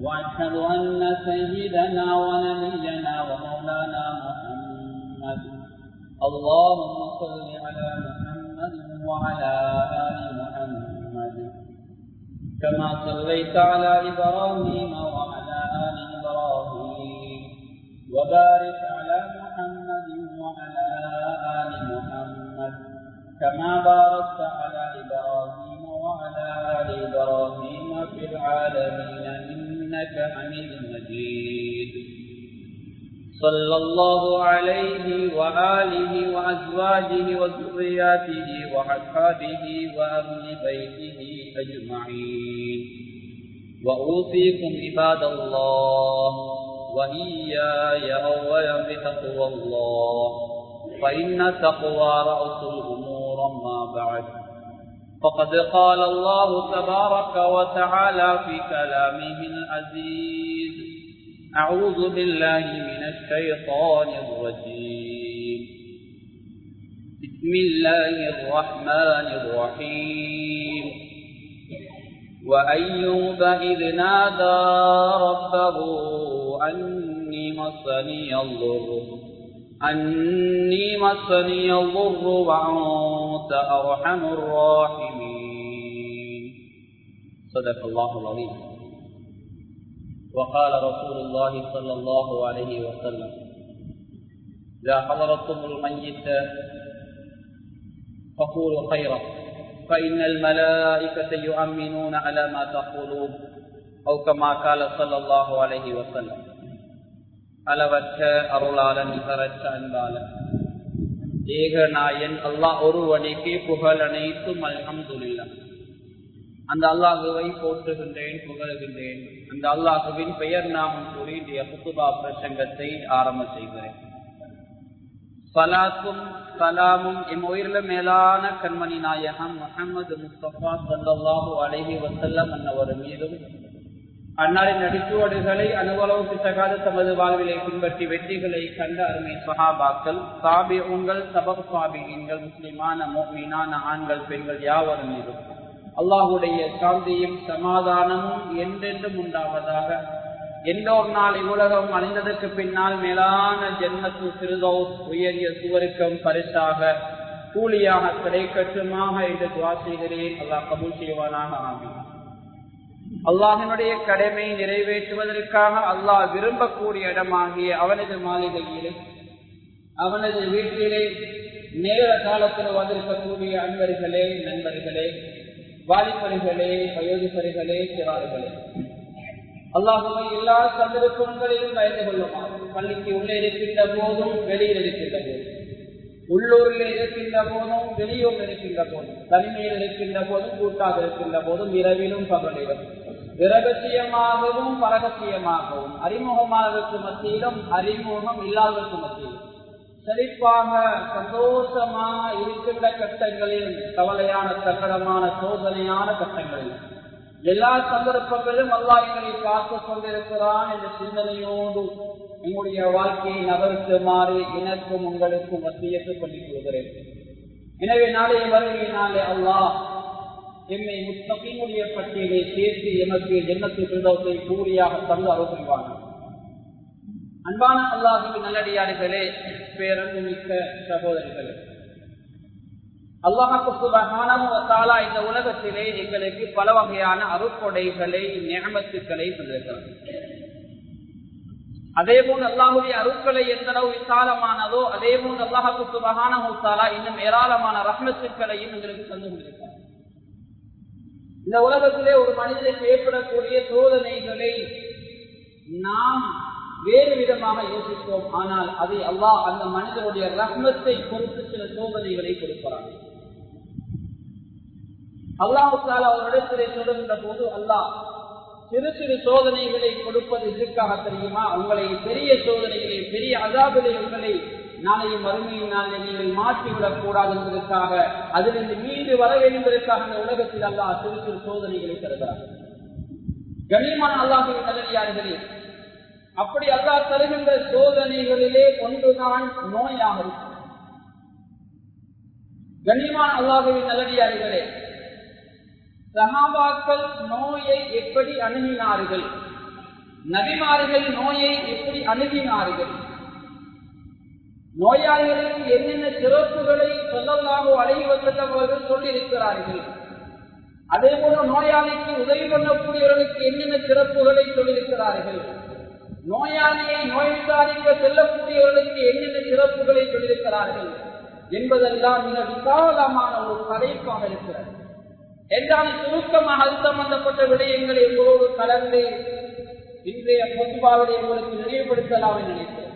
وأشهد أن سيدنا ونبينا ومولانا محمد. اللهم صل على محمد وعلى آل محمد. كما صليت على إبراهيم وعلى آل إبراهيم. وبارك على محمد وعلى آل محمد. كما باركت على إبراهيم وعلى آل إبراهيم في العالمين حميد مجيد. صلى الله عليه وآله وأزواجه وذرياته وأصحابه وأهل بيته أجمعين. وأوصيكم عباد الله وإياي أولا بتقوى الله. فإن تقوى رأس الأمور ما بعد. فقد قال الله تبارك وتعالى في كلامه العزيز أعوذ بالله من الشيطان الرجيم. بسم الله الرحمن الرحيم. وأيوب إذ نادى ربه أني مسني الضر. أني مسني الضر وأنت أرحم الراحمين. صدق الله العظيم. وقال رسول الله صلى الله عليه وسلم إذا حضرتم الميت فقولوا خيرا فإن الملائكة يؤمنون على ما تقولون أو كما قال صلى الله عليه وسلم. அளவற்ற அருளாளன் நிகரற்ற அன்பாளன். ஏக நாயன் அல்லாஹ் ஒருவனுக்கு புகழ் அனைத்தும் அல்ஹம்துல்லா அந்த அல்லாஹுவை போற்றுகின்றேன் புகழுகின்றேன். அந்த அல்லாஹுவின் பெயர் நாமம் கூறி இந்த புத்துபா பிரசங்கத்தை ஆரம்ப செய்கிறேன். சலாத்தும் சலாமும் எம் உயிரில மேலான கண்மணி நாயகம் முகமது முஸ்தபா சல்லாஹூ அலஹி வசல்லம் என்னவர் மீதும் அன்னாரின் நடிச்சுவடுகளை அனுபவம் தகாத தமது வாழ்விலை பின்பற்றி வெற்றிகளை கண்ட அருமை சஹாபாக்கள் சாபி உங்கள் சபப் சாபிகள் முஸ்லிமான மோமினான ஆண்கள் பெண்கள் யாவரும் இருக்கும் அல்லாஹுடைய சாந்தியும் சமாதானமும் என்றென்றும் உண்டாவதாக. எல்லோர் நாள் இவ்வுலகம் அணிந்ததற்கு பின்னால் மேலான ஜென்மத்து சிறுதோ உயரிய சுவருக்கம் பரிசாக கூலியாக கிடைக்கட்டுமாக என்று துவா செய்கிறேன். அல்லாஹ் கபூல் செய்வானாக ஆமீன். அல்லாஹினுடைய கடமை நிறைவேற்றுவதற்காக அல்லாஹ் விரும்பக்கூடிய இடமாகிய அவனது மாளிகையிலே அவனது வீட்டிலே நேர காலத்தில் வந்திருக்கக்கூடிய அன்பர்களே நண்பர்களே வாலிபர்களே வயோதிபர்களே சிறார்களே அல்லாஹுவை எல்லா சந்தர்ப்பங்களிலும் பயந்து கொள்ளுமாறு பள்ளிக்கு உள்ளே இருக்கின்ற போதும் வெளியில் இருக்கின்ற போதும் உள்ளூரில் இருக்கின்ற போதும் வெளியூரில் இருக்கின்ற போதும் தனிமையில் இருக்கின்ற போதும் கூட்டாக இருக்கின்ற போதும் இரவிலும் பகலிலும். இரகசியமாகவும் பரகசியமாகவும் அறிமுகமானதற்கு மத்தியிலும் அறிமுகம் இல்லாததற்கு மத்தியிலும். செழிப்பாக சந்தோஷமாக இருக்கின்ற கட்டங்களில் கவலையான சங்கடமான சோதனையான கட்டங்களில். எல்லா சந்தர்ப்பங்களிலும் அல்லா எங்களை பார்த்து கொண்டிருக்கிறான் என்ற சிந்தனையோடு உங்களுடைய வாழ்க்கையை நகர்த்துமாறு எனக்கும் உங்களுக்கும் வசியத்து கொண்டு கொள்கிறேன் எனவே நாளைய வருகையினாலே அல்லாஹ். எம்மை முத்தகையுடைய பட்டியலை சேர்த்து எமக்கு எண்ணத்து பிரதோத்தை கூறியாக தந்து அருள்வாங்க அன்பான அல்லாஹுக்கு நல்லடியார்களே பேரன்பு மிக்க சகோதரிகளே. அல்லாஹாலா இந்த உலகத்திலே எங்களுக்கு பல வகையான அருட்கொடைகளை நியமத்துக்களை தந்திருக்கிறார். அதே போல் அல்லாஹுடைய அருட்களை எந்த அளவு விசாலமானதோ அதே போல் அல்லாஹுக்கு சுபகான மூத்தாலா இன்னும் ஏராளமான ரஹ்மத்துக்களையும் எங்களுக்கு தந்து கொண்டிருக்கிறார் இந்த உலகத்திலே ஒரு மனிதனுக்கு ஏற்படக்கூடிய சோதனைகளை நாம் வேறு விதமாக யோசிப்போம். ஆனால் அதை அல்லாஹ் அந்த மனிதனுடைய ரஹ்மத்தை பொறுத்து சில சோதனைகளை கொடுக்கிறான். அல்லாஹு அவரிடத்திலே சொல்லுகின்ற போது அல்லாஹ் சிறு சிறு சோதனைகளை கொடுப்பது இதற்காக தெரியுமா? உங்களை பெரிய சோதனைகளை பெரிய அதாபிலே உங்களை நாளைய நாளை நீங்கள் மாற்றிவிடக் கூடாது என்பதற்காக அதிலிருந்து மீண்டு வர வேண்டியதற்காக இந்த உலகத்தில் அல்லாஹ் சிறு சிறு சோதனைகளை தருகிறார். கண்ணியமான அல்லாஹின் கதறியார்களே அப்படி அல்லாஹ் தருகின்ற சோதனைகளிலே ஒன்றுதான் நோயாக இருக்கும் கண்ணியமான அல்லாஹுவின் நல்லடியார்களே சகாபாக்கள் நோயை எப்படி அணுகினார்கள்? நபிமார்கள் நோயை எப்படி அணுகினார்கள்? நோயாளிகளுக்கு என்னென்ன சிறப்புகளை சொல்லலாமோ அடைவதற்கு சொல்லியிருக்கிறார்கள்? அதே போல நோயாளிக்கு உதவி பண்ணக்கூடியவர்களுக்கு என்னென்ன சிறப்புகளை சொல்லியிருக்கிறார்கள்? நோயாளியை நோய் விசாரிக்க செல்லக்கூடியவர்களுக்கு என்னென்ன சிறப்புகளை சொல்லியிருக்கிறார்கள்? என்பதெல்லாம் மிக விசாலமான ஒரு தலைப்பாக இருக்கிறது. என்றால் சுருக்கமாக அது சம்பந்தப்பட்ட விடயங்களை உங்களோடு கலந்து இன்றைய பொதுவாவுடைய உங்களுக்கு நினைவுபடுத்தலாம் என்று நினைக்கிறேன்.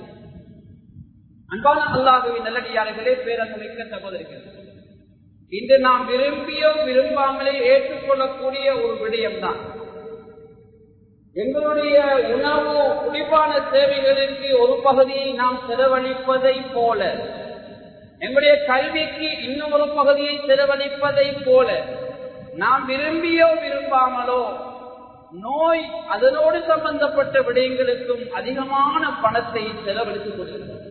அன்பான அல்லாஹுவின் நல்லடியார்களே பேரசமைக்க சகோதரிகள் இன்று நாம் விரும்பியோ விரும்பாமலே ஏற்றுக்கொள்ளக்கூடிய ஒரு விடயம்தான். எங்களுடைய உணவு குடிப்பான சேவைகளுக்கு ஒரு பகுதியை நாம் செலவழிப்பதை போல எங்களுடைய கல்விக்கு இன்னும் ஒரு பகுதியை செலவழிப்பதை போல நாம் விரும்பியோ விரும்பாமலோ நோய் அதனோடு சம்பந்தப்பட்ட விடயங்களுக்கும் அதிகமான பணத்தை செலவழித்துக் கொண்டிருக்கிறது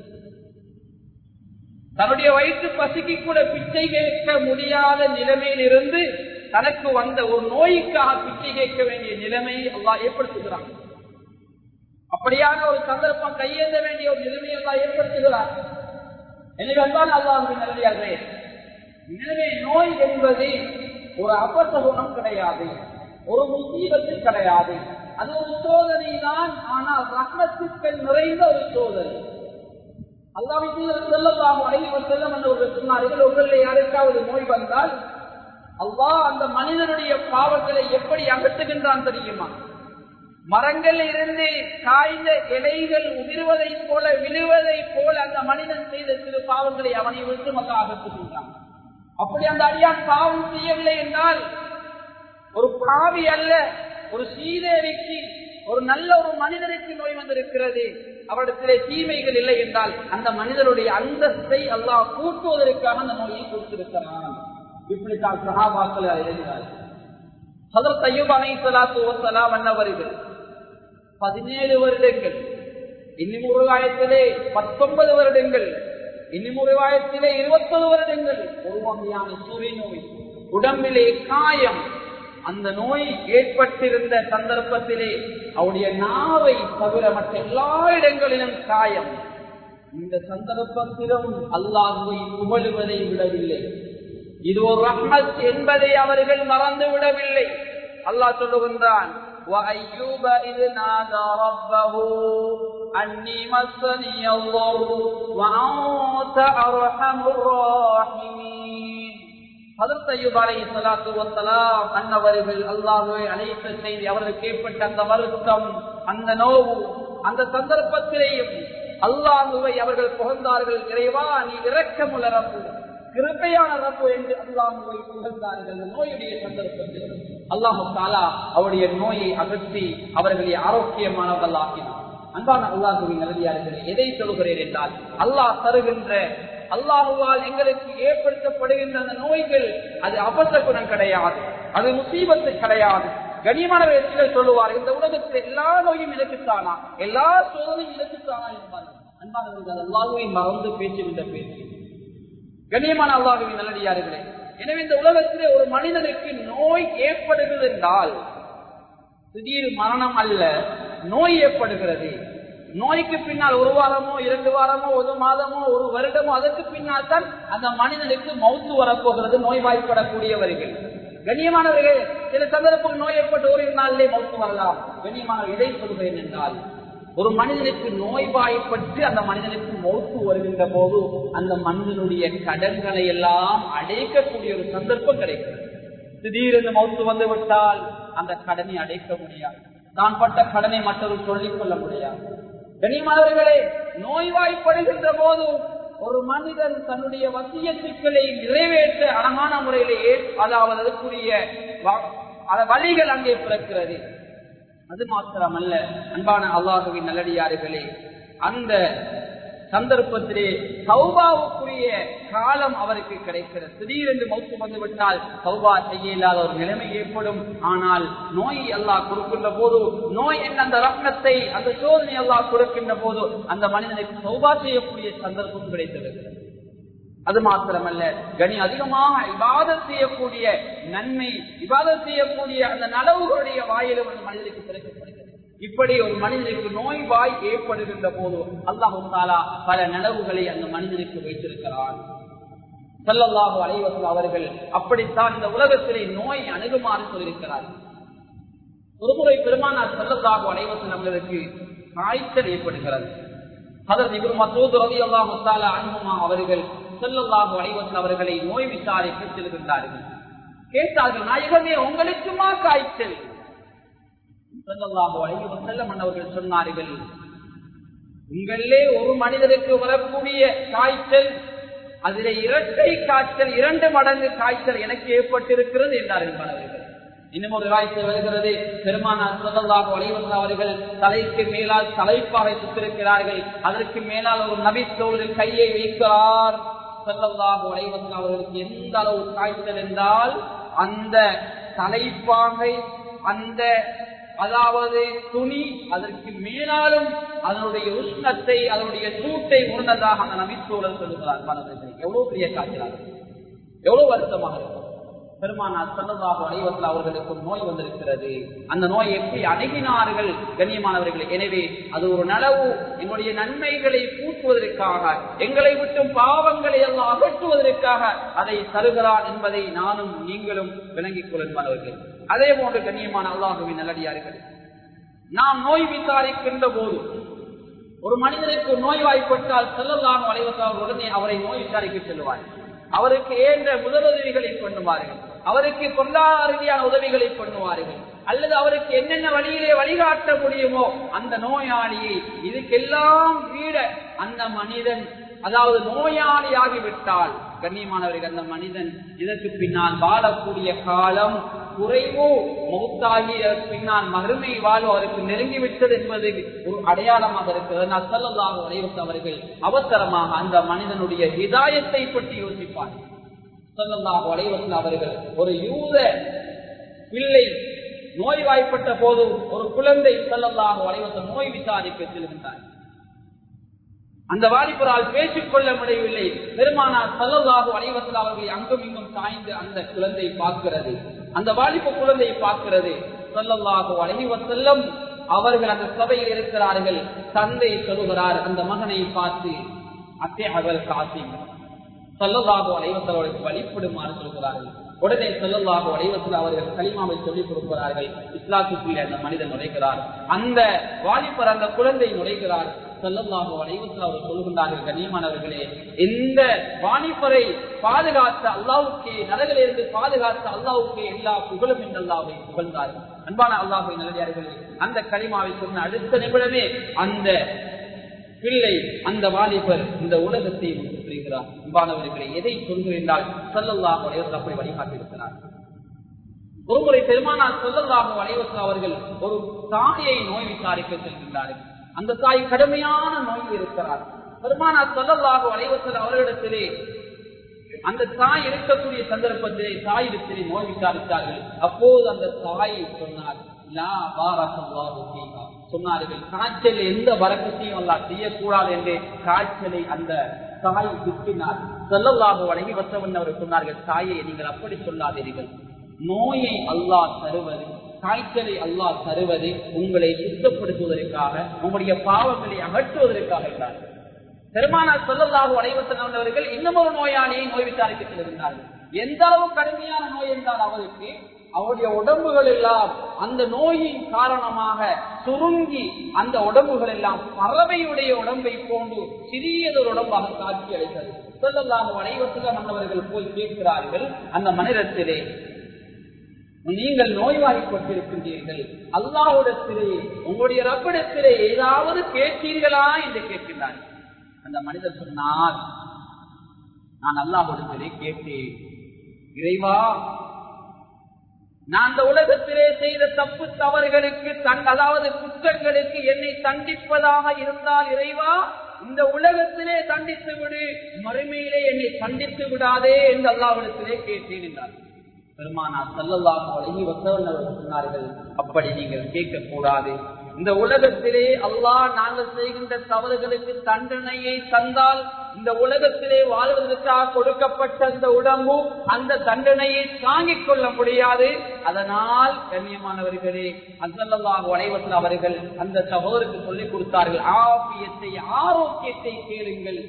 தன்னுடைய வயிற்று பசிக்கு கூட பிச்சை கேட்க முடியாத நிலைமையில் இருந்து தனக்கு வந்த ஒரு நோய்க்காக பிச்சை கேட்க வேண்டிய நிலைமையை அல்லா ஏற்படுத்துகிறான். அப்படியான ஒரு சந்தர்ப்பம் கையேந்த வேண்டிய ஒரு நிலைமையை அல்லா ஏற்படுத்துகிறார் எனவே அன்பான அல்லாஹின் நிலையார்களே எனவே நோய் என்பது ஒரு அபசகுணம் குணம் கிடையாது. ஒரு முசீபத்து கிடையாது. அது ஒரு சோதனை தான். ஆனால் ரத்னத்துக்கள் நிறைந்த ஒரு சோதனை. சொன்னார்கள் உங்களில் யாருக்காவது நோய் வந்தால் அல்லாஹ் அந்த மனிதனுடைய பாவங்களை எப்படி அகற்றுகின்றான் தெரியுமா? மரங்கள் இருந்து காய்ந்த இலைகள் உதிர்வதை போல விழுவதை போல அந்த மனிதன் செய்த சிறு பாவங்களை அவனை விட்டு மக்கள் அகற்றுகின்றான். அப்படி அந்த அடியான் பாவம் செய்யவில்லை என்றால் ஒரு பாவி அல்ல ஒரு சீதேவிக்கு ஒரு நல்ல ஒரு மனிதனுக்கு நோய் வந்திருக்கிறது. அவரிடத்திலே தீமைகள் இல்லை என்றால் அந்த மனிதனுடைய அந்தஸ்தை அல்லாஹ் கூட்டுவதற்காக அந்த நோயை கொடுத்திருக்கிறான். இப்படித்தான் சகாபாக்கள் எழுதினார் ஹதரத் தையூப் அலை சலாத்து வசலாம் அன்னவர்கள் பதினேழு வருடங்கள். இன்னும் ஒரு ஆயிரத்திலே பத்தொன்பது வருடங்கள். இன்னும் ஒரு வாயத்திலே இருபத்தொரு வருடங்கள். ஒரு வகையான சூரிய நோய். உடம்பிலே காயம். அந்த நோய் ஏற்பட்டிருந்த சந்தர்ப்பத்திலே அவருடைய நாவை தவிர மற்ற எல்லா இடங்களிலும் காயம். இந்த சந்தர்ப்பத்திலும் அல்லாஹுவை புகழுவதை விடவில்லை. இது ஒரு ரஹ்மத் என்பதை அவர்கள் மறந்து விடவில்லை. அல்லாஹ் சொல்லுகின்றான் وأيوب إذ نادى ربه أني مسني الضر وأنت أرحم الراحمين ஹதரத் அய்யூப் அலைஹி ஸலாத்து வஸலாம் அன்னவர்கள் அல்லாஹ்வை அழைத்த செய்தி அவர்களுக்கு ஏற்பட்ட அந்த வருத்தம் அந்த நோவு அந்த சந்தர்ப்பத்திலேயும் அல்லாஹுவை அவர்கள் புகழ்ந்தார்கள் இறைவா நீ இரக்கமுள்ள ரப்பு கிருப்பையான ரப்பு என்று அல்லாஹுவை புகழ்ந்தார்கள் நோயுடைய சந்தர்ப்பத்தில் அல்லாஹு தாலா அவருடைய நோயை அகற்றி அவர்களை ஆரோக்கியமானவர்களாக்கினார் அன்பான அல்லாஹுவின் நல்லதியார்களே எதை சொல்கிறேன் என்றால் அல்லாஹ் தருகின்ற அல்லாஹுவால் எங்களுக்கு ஏற்படுத்தப்படுகின்ற அந்த நோய்கள் அது அபத்த குணம் கிடையாது அது முசீபத்து கிடையாது. கனியமான சிலர் சொல்லுவார் இந்த உலகத்தில் எல்லா நோயும் இலக்குத்தானா? எல்லா சோதனையும் இலக்குத்தானா என்பார்கள். அன்பானவர்கள் அல்லாஹுவை மறந்து பேசுகின்ற பேச்சு. கண்ணியமான அல்லாஹுவின் நல்லடியார்களே எனவே இந்த உலகத்திலே ஒரு மனிதனுக்கு நோய் ஏற்படுகிறது என்றால் திடீர் மரணம் அல்ல நோய் ஏற்படுகிறது. நோய்க்கு பின்னால் ஒரு வாரமோ இரண்டு வாரமோ ஒரு மாதமோ ஒரு வருடமோ அதற்கு பின்னால் தான் அந்த மனிதனுக்கு மௌத்து வரப்போகிறது நோய்வாய்ப்படக்கூடியவர்கள் கண்ணியமானவர்கள் சில சந்தர்ப்பம் நோய் ஏற்பட்டு ஒரு நாளிலே மௌத்து வரலாம். கண்ணியமான இதை சொல்கிறேன் என்றால் ஒரு மனிதனுக்கு நோய்வாய்ப்பட்டு அந்த மனிதனுக்கு மௌத்து வருகின்ற போது அந்த மனிதனுடைய கடன்களை எல்லாம் அடைக்கக்கூடிய ஒரு சந்தர்ப்பம் கிடைக்கிறது திடீரென்று மௌத்து வந்து விட்டால் அந்த கடனை அடைக்க முடியாது. நான் பட்ட கடனை மற்றவர் சொல்லிக் கொள்ள முடியாது கனிமானவர்களே நோய்வாய்ப்படுகின்ற போது ஒரு மனிதன் தன்னுடைய வசிய சிக்கலை நிறைவேற்ற அழகான முறையிலேயே அதாவது அதற்குரிய வழிகள் அங்கே பிறக்கிறது. அது மாத்திரமல்ல அன்பான அல்லாஹுவின் நல்லடியார்களே அந்த சந்தர்ப்பத்திலே சௌபாவுக்குரிய காலம் அவருக்கு கிடைக்கிறது. திடீரென்று மௌத்து வந்துவிட்டால் சௌபா செய்ய இல்லாத ஒரு நிலைமை ஏற்படும். ஆனால் நோய் எல்லாம் கொடுக்கின்ற போது நோய் என்ன அந்த ரத்னத்தை அந்த சோதனை எல்லாம் கொடுக்கின்ற போது அந்த மனிதனுக்கு சௌபா செய்யக்கூடிய சந்தர்ப்பம் கிடைத்திருக்கிறது அது மாத்திரமல்ல கனி அதிகமாக விவாதம் செய்யக்கூடிய நன்மை விவாதம் செய்யக்கூடிய அந்த நலவுகளுடைய வாயிலும் அந்த மனிதனுக்கு கிடைக்கப்படுகிறது இப்படி ஒரு மனிதனுக்கு நோய் வாய் ஏற்படுகின்ற போது அல்லாஹு தாலா பல நனவுகளை அந்த மனிதனுக்கு வைத்திருக்கிறான். செல்லல்லாஹு அலைவசம் அவர்கள் அப்படித்தான் இந்த உலகத்திலே நோய் அணுகுமாறு சொல்லியிருக்கிறார்கள் ஒருமுறை பெருமானார் செல்லல்லாஹு அலைவசம் அவர்களுக்கு காய்ச்சல் ஏற்படுகிறது. அதற்கு இவர் மசூத் ரவி அல்லா முத்தாலா அனுபமா அவர்கள் செல்லல்லாஹு அலைவசம் அவர்களை நோய் விசாரிக்க செல்கின்றார்கள் கேட்டார்கள் நாயகமே உங்களுக்குமா காய்ச்சல்? மன்னவர்கள் சொன்னார்கள் உங்களே ஒரு மனிதருக்கு வரக்கூடிய காய்ச்சல் அதிலே இரட்டை காய்ச்சல் இரண்டு மடங்கு காய்ச்சல் எனக்கு ஏற்பட்டிருக்கிறது என்றார்கள் மாணவர்கள் இன்னும் ஒரு காய்ச்சல் வருகிறது. பெருமானார் சொல்லலாக வழிவந்த அவர்கள் தலைக்கு மேலால் தலைப்பாக சுத்திருக்கிறார்கள் அதற்கு மேலால் ஒரு நபித்தோடு தோழில் கையை வைக்கிறார். செல்லல்லாக வலைவந்த அவர்களுக்கு எந்த அளவு காய்ச்சல் என்றால் அந்த தலைப்பாகை அந்த அதாவது துணி அதற்கு மேலாலும் அதனுடைய உஷ்ணத்தை அதனுடைய சூட்டை உணர்ந்ததாக அந்த நபித்தோழர் சொல்லுகிறார். மனதில் எவ்வளவு பெரிய காய்ச்சலாக எவ்வளவு வருத்தமாக இருக்கும். பெருமானார் சன்னதாக அனைவர்கள் அவர்களுக்கு நோய் வந்திருக்கிறது. அந்த நோய் எப்படி அணுகினார்கள்? கண்ணியமானவர்கள் எனவே அது ஒரு நனவு எங்களுடைய நன்மைகளை கூட்டுவதற்காக எங்களை விட்டும் பாவங்களை எல்லாம் அகற்றுவதற்காக அதை தருகிறான் என்பதை நானும் நீங்களும் விளங்கிக் கொள்ளுமானவர்கள் அதே போன்று கண்ணியமான அல்லாஹுவின் நல்லடியார்கள் நாம் நோய் விசாரிக்கின்ற போது ஒரு மனிதனுக்கு நோய் வாய்ப்பட்டால் செல்லலாம் அலைவசால் உடனே அவரை நோய் விசாரிக்க செல்வார் அவருக்கு ஏன்ற முதலுதவிகளை பண்ணுவார்கள். அவருக்கு பொருளாதார ரீதியான உதவிகளை பண்ணுவார்கள். அல்லது அவருக்கு என்னென்ன வழியிலே வழிகாட்ட முடியுமோ அந்த நோயாளியை இதுக்கெல்லாம் வீட அந்த மனிதன் அதாவது நோயாளியாகிவிட்டால் கண்ணியமானவர்கள் அந்த மனிதன் இதற்கு பின்னால் வாழக்கூடிய காலம் குறைவோ மௌத்தாகிய பின்னால் மறுமை வாழ்வு அவருக்கு நெருங்கிவிட்டது என்பது ஒரு அடையாளமாக இருக்கிறது நான் சொல்லலாக உடையவத்து அவர்கள் அவசரமாக அந்த மனிதனுடைய இதாயத்தை பற்றி யோசிப்பார் சொல்லலாக உடையவத்தில் அவர்கள் ஒரு யூத பிள்ளை நோய்வாய்ப்பட்ட போது ஒரு குழந்தை சொல்லலாக உடையவத்த நோய் விசாரிக்க செல்கின்றார் அந்த வாலிபரால் பேசிக் கொள்ள முடியவில்லை. பெருமானார் சல்லல்லாஹு அனைவத்தில் அவர்களை அங்கும் இங்கும் சாய்ந்து அந்த குழந்தை பார்க்கிறது. அந்த வாலிப குழந்தையை பார்க்கிறது. சல்லல்லாஹு அனைவத்தெல்லாம் அவர்கள் அந்த சபையில் இருக்கிறார்கள். தந்தை சொல்லுகிறார் அந்த மகனை பார்த்து அத்தே அவர் காசி சல்லல்லாஹு அனைவத்தவர்களுக்கு வழிபடுமாறு சொல்கிறார்கள். உடனே செல்லல்லாக வடிவத்தில் அவர்கள் களிமாவை சொல்லிக் கொடுக்கிறார்கள். இஸ்லாத்துக்குள்ளே அந்த மனிதன் நுழைகிறார். அந்த வாலிபர் அந்த குழந்தை நுழைகிறார். செல்லல்லாக வடிவத்தில் அவர் சொல்கின்றார்கள் கண்ணியமானவர்களே இந்த வாலிபரை பாதுகாத்த அல்லாவுக்கே நரகிலிருந்து பாதுகாத்த அல்லாவுக்கே எல்லா புகழும் என்று அல்லாவை புகழ்ந்தார்கள் அன்பான அல்லாஹை நல்லடியார்களே அந்த கனிமாவை சொன்ன அடுத்த நிமிடமே அந்த பிள்ளை அந்த வாலிபர் இந்த உலகத்தை புரிகிறார். அன்பானவர்களை எதை சொல்கிறீர்கள் சொல்லல்லாக அப்படி வழிகாட்டியிருக்கிறார். ஒருமுறை பெருமானார் சொல்லல்லாக வளைவசல் அவர்கள் ஒரு தாயை நோய் விசாரிக்க செல்கின்றார்கள். அந்த தாய் கடுமையான நோயில் இருக்கிறார். பெருமானார் சொல்லலாக அலைவசல் அவர்களிடத்திலே அந்த தாய் இருக்கக்கூடிய சந்தர்ப்பத்திலே தாயிடத்திலே நோய் விசாரித்தார்கள். அப்போது அந்த தாய் சொன்னார் சொன்னார்கள் காய்ச்சல் எந்த வரக்கத்தையும் அல்லா செய்யக்கூடாது என்று காய்ச்சலை அந்த தாய் திட்டினார் செல்லல்லாக வழங்கி வசவன் அவர் சொன்னார்கள் தாயை நீங்கள் அப்படி சொல்லாதீர்கள். நோயை அல்லாஹ் தருவது காய்ச்சலை அல்லாஹ் தருவது உங்களை சுத்தப்படுத்துவதற்காக உங்களுடைய பாவங்களை அகற்றுவதற்காக என்றார். பெருமானார் சொல்லல்லாக அடைவத்தனவர்கள் இன்னும் ஒரு நோயாளியை நோய் விசாரிக்க செல்கின்றார்கள் எந்த அளவு கடுமையான நோய் என்றால் அவருக்கு அவருடைய உடம்புகள் எல்லாம் அந்த நோயின் காரணமாக சுருங்கி அந்த உடம்புகள் எல்லாம் பறவையுடைய உடம்பை போன்று சிறியதொரு உடம்பாக காட்சி அளித்தது சொல்லலாக அனைவத்தில் மன்னவர்கள் போய் கேட்கிறார்கள் அந்த மனிதத்திலே நீங்கள் நோய்வாய்ப்பட்டிருக்கின்றீர்கள். அல்லாஹிடத்திலே உங்களுடைய ரப்பிடத்திலே ஏதாவது கேட்டீர்களா என்று கேட்கின்றார். அந்த மனிதர் சொன்னால் நான் அல்லாஹுடத்திலே கேட்டேன். இறைவா நான் அந்த உலகத்திலே செய்த தப்பு தவறுகளுக்கு தன் அதாவது குற்றங்களுக்கு என்னை தண்டிப்பதாக இருந்தால் இறைவா இந்த உலகத்திலே தண்டித்து விடு மறுமையிலே என்னை தண்டித்து விடாதே என்று அல்லாவிடத்திலே கேட்டேன் என்றார். பெருமானா செல்லல்லாக அலைஹி வசவர்கள் சொன்னார்கள் அப்படி நீங்கள் கேட்க கூடாது இந்த உலகத்திலே அல்லாஹ் நாங்கள் செய்கின்ற தவறுகளுக்கு தண்டனையை தந்தால் இந்த உலகத்திலே வாழ்வதற்காக கொடுக்கப்பட்ட இந்த உடம்பு அந்த தண்டனையை தாங்கிக் கொள்ள முடியாது. அதனால் கண்ணியமானவர்களே அசல்லாஹு அலைவசல் அவர்கள் அந்த சகோதரருக்கு சொல்லிக் கொடுத்தார்கள். ஆபியத்தை ஆரோக்கியத்தை கேளுங்கள்.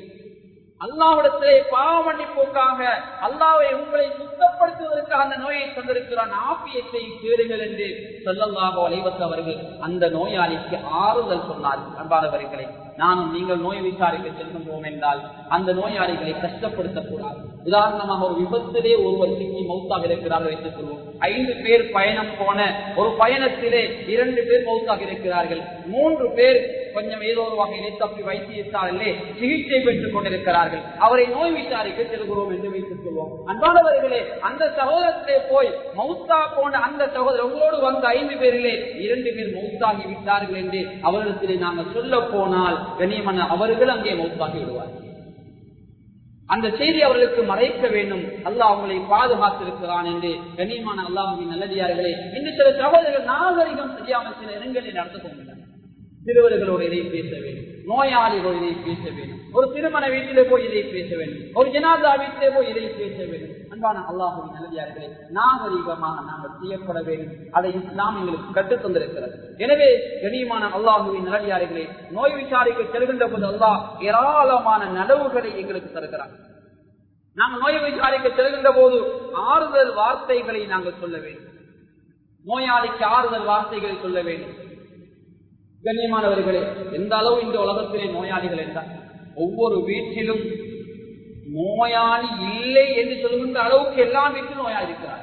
அல்லாவிடத்திலே பாவ மன்னிப்புக்காக அல்லாவை உங்களை சுத்தப்படுத்துவதற்காக அந்த நோயை தந்திருக்கிறான் ஆப்பியத்தை தேடுங்கள் என்று சொல்லல்லாக வலைவத்தவர்கள் அந்த நோயாளிக்கு ஆறுதல் சொன்னார். அன்பானவர்களை நானும் நீங்கள் நோய் விசாரிக்க செல்கின்றோம் என்றால் அந்த நோயாளிகளை கஷ்டப்படுத்தக்கூடாது. உதாரணமாக ஒரு விபத்திலே ஒருவர் சிக்கி மௌத்தாக இருக்கிறார்கள் வைத்துக் கொள்வோம் ஐந்து பேர் பயணம் போன ஒரு பயணத்திலே இரண்டு பேர் மௌத்தாக இருக்கிறார்கள். மூன்று பேர் கொஞ்சம் ஏதோ ஒரு வகையிலே தப்பி வைத்தியத்தாலே சிகிச்சை பெற்றுக் கொண்டிருக்கிறார்கள். அவரை நோய் விசாரிக்க செல்கிறோம் என்று வைத்துக் கொள்வோம். அன்பானவர்களே அந்த சகோதரத்திலே போய் மௌத்தா போன்ற அந்த சகோதரர் உங்களோடு வந்த ஐந்து பேரிலே இரண்டு பேர் மௌத்தாகி விட்டார்கள் என்று அவர்களிடத்திலே நாங்கள் சொல்ல போனால் கனியமன அவர்கள் அங்கே மௌத்தாகி விடுவார்கள். அந்த செய்தி அவர்களுக்கு மறைக்க வேண்டும். அல்லாஹ் அவங்களை பாதுகாத்திருக்கிறான் என்று கண்ணியமான அல்லாஹின் நல்லதியார்களே இன்று சில சகோதரர்கள் நாகரிகம் செய்யாமல் சில இடங்களில் நடந்து கொண்டனர். சிறுவர்களோடு இதை பேச வேண்டும். நோயாளிகள் இதை பேச வேண்டும். ஒரு திருமண வீட்டிலே போய் இதை பேச வேண்டும். ஒரு ஜனாதா வீட்டிலே போய் இதை பேச வேண்டும். அன்பான அல்லாஹுவின் நல்லதார்களே நாகரீகமாக நாங்கள் செய்யப்பட வேண்டும். அதை இஸ்லாம் எங்களுக்கு கற்றுத் தந்திருக்கிறது. எனவே கனியமான அல்லாஹுவின் நல்லதார்களே நோய் விசாரிக்க செல்கின்ற போது அல்லாஹ் ஏராளமான நடவுகளை எங்களுக்கு தருகிறார். நாங்கள் நோய் விசாரிக்க செல்கின்ற போது ஆறுதல் வார்த்தைகளை நாங்கள் சொல்ல வேண்டும். நோயாளிக்கு ஆறுதல் வார்த்தைகளை சொல்ல வேண்டும். கண்ணியமானவர்களே எந்த அளவு இந்த உலகத்திலே நோயாளிகள் என்றால் ஒவ்வொரு வீட்டிலும் நோயாளி இல்லை என்று சொல்லுகின்ற அளவுக்கு எல்லா வீட்டிலும் நோயாளி இருக்கிறார்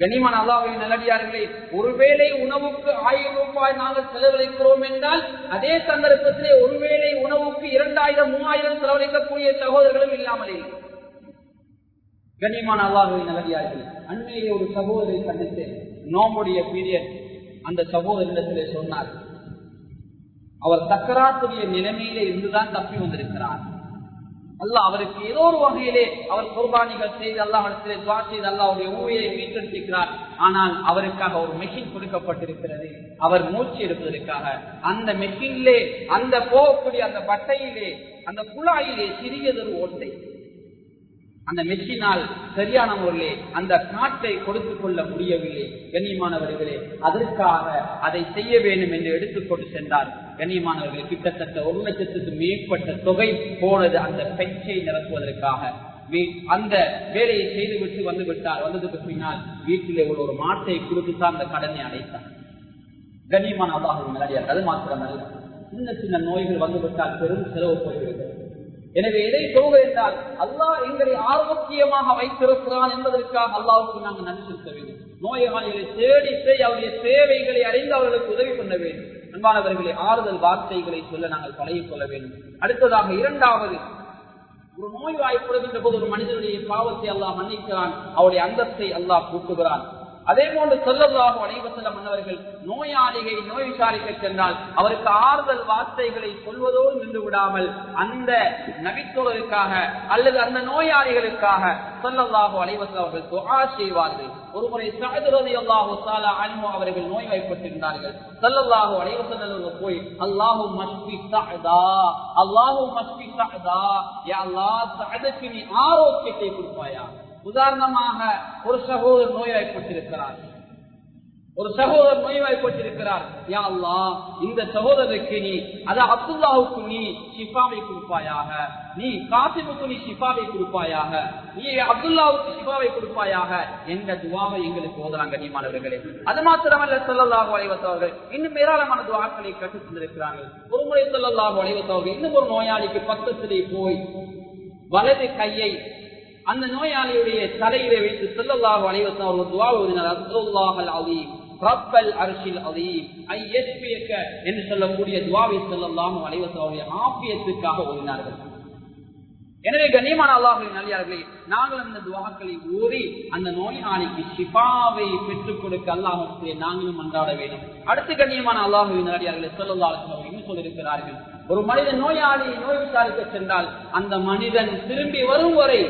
கனிமன் அல்லாவின் நல்லடியார்களே ஒருவேளை உணவுக்கு ஆயிரம் ரூபாய் நாங்கள் செலவழிக்கிறோம் என்றால் அதே சந்தர்ப்பத்திலே ஒருவேளை உணவுக்கு இரண்டாயிரம் மூவாயிரம் செலவழிக்கக்கூடிய சகோதரர்களும் இல்லாமல் கனிமான் கண்ணியமான நல்லடியார்கள் அண்மையிலே ஒரு சகோதரை சந்தித்தேன். நோம்புடைய பீரியட் அந்த சகோதரிடத்திலே சொன்னார் அவர் தக்கராத்துடைய நிலைமையிலே இருந்துதான் தப்பி வந்திருக்கிறார். அல்ல அவருக்கு ஏதோ ஒரு வகையிலே அவர் குர்பானிகள் செய்து அல்லாஹிடத்திலே துவா செய்து அல்லாவுடைய ஊழியை மீட்டெடுத்திருக்கிறார். ஆனால் அவருக்காக ஒரு மெஷின் கொடுக்கப்பட்டிருக்கிறது. அவர் மூச்சு எடுப்பதற்காக. அந்த மெஷினிலே அந்த போகக்கூடிய அந்த பட்டையிலே அந்த குழாயிலே சிறியதொரு ஓட்டை. அந்த மெச்சினால் சரியான முறையிலே அந்த காற்றை கொடுத்துக் கொள்ள முடியவில்லை. கண்ணியமானவர்களே அதற்காக அதை செய்ய வேண்டும் என்று எடுத்துக்கொண்டு சென்றார். கண்ணியமானவர்கள் கிட்டத்தட்ட ஒரு லட்சத்துக்கு மேற்பட்ட தொகை போனது அந்த பெச்சை நிரப்புவதற்காக. அந்த வேலையை செய்துவிட்டு வந்து விட்டார் வந்ததுக்கு பின்னால் வீட்டிலே உள்ள ஒரு மாட்டை கொடுத்துதான் அந்த கடனை அடைத்தார். கண்ணியமான அல்லாஹ் அது மாத்திரமல்ல. சின்ன சின்ன நோய்கள் வந்துவிட்டால் பெரும் செலவு போய்விடுகிறது. எனவே எதை சொல்வது என்றால் அல்லாஹ் எங்களை ஆரோக்கியமாக வைத்திருக்கிறான் என்பதற்காக அல்லாவுக்கு நாங்கள் நன்றி செலுத்த வேண்டும். நோயாளிகளை தேடி தேடி அவருடைய தேவைகளை அறிந்து அவர்களுக்கு உதவி பண்ண வேண்டும். அன்பானவர்களை ஆறுதல் வார்த்தைகளை சொல்ல நாங்கள் பழகிக் கொள்ள வேண்டும். அடுத்ததாக இரண்டாவது ஒரு நோய் வாய்ப்படுகின்ற போது ஒரு மனிதனுடைய பாவத்தை அல்லாஹ் மன்னிக்கிறான் அவருடைய அந்தத்தை அல்லாஹ் கூட்டுகிறான் அதே போன்று சொல்லதாக அனைவசல்ல மன்னவர்கள் நோயாளிகளை நோய் விசாரிக்க சென்றால் அவருக்கு ஆறுதல் வார்த்தைகளை சொல்வதோடு நின்று விடாமல் அந்த நபித்தோழருக்காக அல்லது அந்த நோயாளிகளுக்காக சொல்லல்லாஹு அனைவசல் அவர்கள் துகா செய்வார்கள். ஒருமுறை சாதுரதி அல்லாஹு சாலா அனிமோ அவர்கள் நோய் வாய்ப்பட்டிருந்தார்கள். சொல்லல்லாஹு அனைவசல்ல போய் அல்லாஹு மஸ்பி சஹதா அல்லாஹு மஸ்பி சஹதா யா அல்லாஹ் சஹதுக்கு நீ ஆரோக்கியத்தை கொடுப்பாயா? உதாரணமாக ஒரு சகோதரர் நோய்வாய்ப்பட்டிருக்கிறார் ஒரு சகோதரர் நோய்வாய்ப்பட்டிருக்கிறார் யா அல்லா இந்த சகோதரருக்கு நீ அத அப்துல்லாவுக்கு நீ ஷிஃபாவை கொடுப்பாயாக. நீ காசிமுக்கு நீ ஷிஃபாவை கொடுப்பாயாக. நீ அப்துல்லாவுக்கு ஷிஃபாவை கொடுப்பாயாக. எங்க துவாவை எங்களுக்கு போதலாங்க நீ மாணவர்களே அது மாத்திரமல்ல சொல்லல்லாஹு அலைவத்தவர்கள் இன்னும் ஏராளமான துவாக்களை கற்றுத் தந்திருக்கிறார்கள். ஒரு முறை சொல்லல்லாஹு அலைவத்தவர்கள் இன்னும் ஒரு நோயாளிக்கு பக்கத்திலே போய் வலது கையை அந்த நோயாளியுடைய தலையிலே வைத்து செல்லல்லாஹு அலைவசம் துவா ஓதினார் அலீம் ரப்பல் அரிசில் அலீம் ஐ எஸ்பியக்க என்று சொல்லக்கூடிய துவாவை செல்லல்லாஹு அலைவசம் அவருடைய ஆப்பியத்துக்காக ஓதினார்கள். எனவே கண்ணியமான அல்லாஹுவின் நல்லியார்களே நாங்கள் அந்த துவாக்களை ஊறி அந்த நோயாளிக்கு சிபாவை பெற்றுக் கொடுக்க அல்லாஹத்தை நாங்களும் மன்றாட வேண்டும். அடுத்து கண்ணியமான அல்லாஹுவின் நல்லியார்களை சொல்லலாம் சொல்லியிருக்கிறார்கள்? ஒரு மனிதன் நோயாளி நோய் விசாரிக்க சென்றால் அந்த மனிதன் திரும்பி வரும் வரை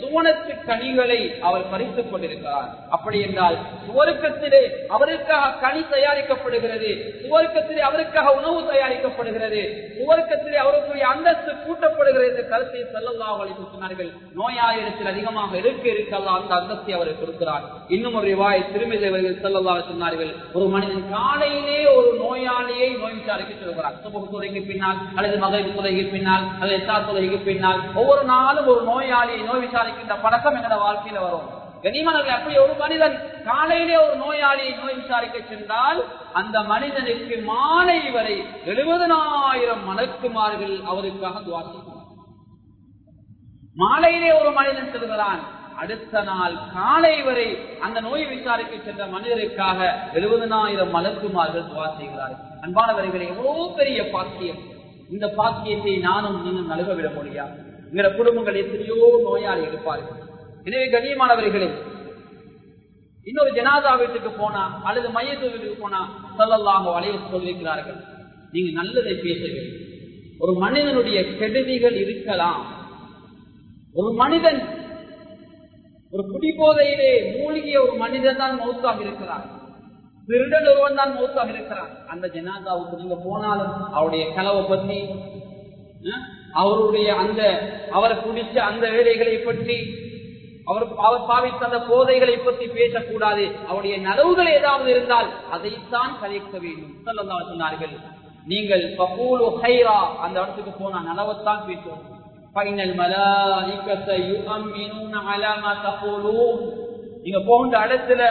சுவனத்து கனிகளை அவர் பறித்துக் கொண்டிருக்கிறார். அப்படி என்றால் சுவர்க்கத்திலே அவருக்காக கனி தயாரிக்கப்படுகிறது சுவர்க்கத்திலே அவருக்காக உணவு தயாரிக்கப்படுகிறது சுவர்க்கத்திலே அவருக்குரிய அந்தஸ்து கூட்டப்படுகிறது என்ற கருத்தை செல்லல்லாஹ் சொன்னார்கள். நோயாளிடத்தில் அதிகமாக இருக்க இருக்கலாம் அந்த அந்தஸ்தை அவர் கொடுக்கிறார். இன்னும் ஒரு வாய் திரும்பி தேவர்கள் செல்லல்லாக சொன்னார்கள் ஒரு மனிதன் காலையிலே ஒரு நோயாளியை நோய் விசாரிக்க சொல்கிறார். சுபகு துறைக்கு பின்னால் அல்லது மகளிர் துறைக்கு பின்னால் அல்லது எத்தா துறைக்கு பின்னால் ஒவ்வொரு நாளும் ஒரு நோயாளியை நோய் விசாரிக்கின்ற பழக்கம் எங்களோட வாழ்க்கையில வரும்? கனிமனர்கள் அப்படி ஒரு மனிதன் காலையிலே ஒரு நோயாளியை நோய் விசாரிக்க சென்றால் அந்த மனிதனுக்கு மாலை வரை எழுபதனாயிரம் மணக்குமார்கள் அவருக்காக துவாசிக்கிறார் மாலையிலே ஒரு மனிதன் செல்கிறான். அடுத்த நாள் காலை வரை அந்த நோய் விசாரிக்க சென்ற மனிதருக்காக எழுபதனாயிரம் மலக்குமார்கள் துவா செய்கிறார்கள் அன்பானவர்களே எவ்வளோ பெரிய பாக்கியம். இந்த பாக்கியத்தை நானும் நீங்களும் நழுவ விட முடியாது. எங்களோட குடும்பங்கள் எத்தனையோ நோயாளி இருப்பார்கள். எனவே கண்ணியமானவர்களே. இன்னொரு ஜனாதா வீட்டுக்கு போனா அல்லது மையத்து வீட்டுக்கு போனா சொல்லலாக வளைய சொல்லிருக்கிறார்கள் நீங்க நல்லதை பேச ஒரு மனிதனுடைய கெடுதிகள் இருக்கலாம். ஒரு மனிதன் ஒரு குடிபோதையிலே மூழ்கிய ஒரு மனிதன் தான் மௌத்தாக இருக்கிறார் திருடன் ஒருவன் தான் மௌத்தாக இருக்கிறான். அந்த ஜனாதாவுக்கு நீங்க போனாலும் அவருடைய கலவை பற்றி அவருடைய அந்த அவரை குடிச்ச அந்த வேலைகளை பற்றி அவர் அவர் பாவித்த அந்த போதைகளை பற்றி பேசக்கூடாது. அவருடைய நலவுகள் ஏதாவது இருந்தால் அதைத்தான் கலைக்க வேண்டும். சொன்னார்கள் நீங்கள் அந்த இடத்துக்கு போனா நலவத்தான் பேசுவோம் நீங்க போன்ற இடத்துல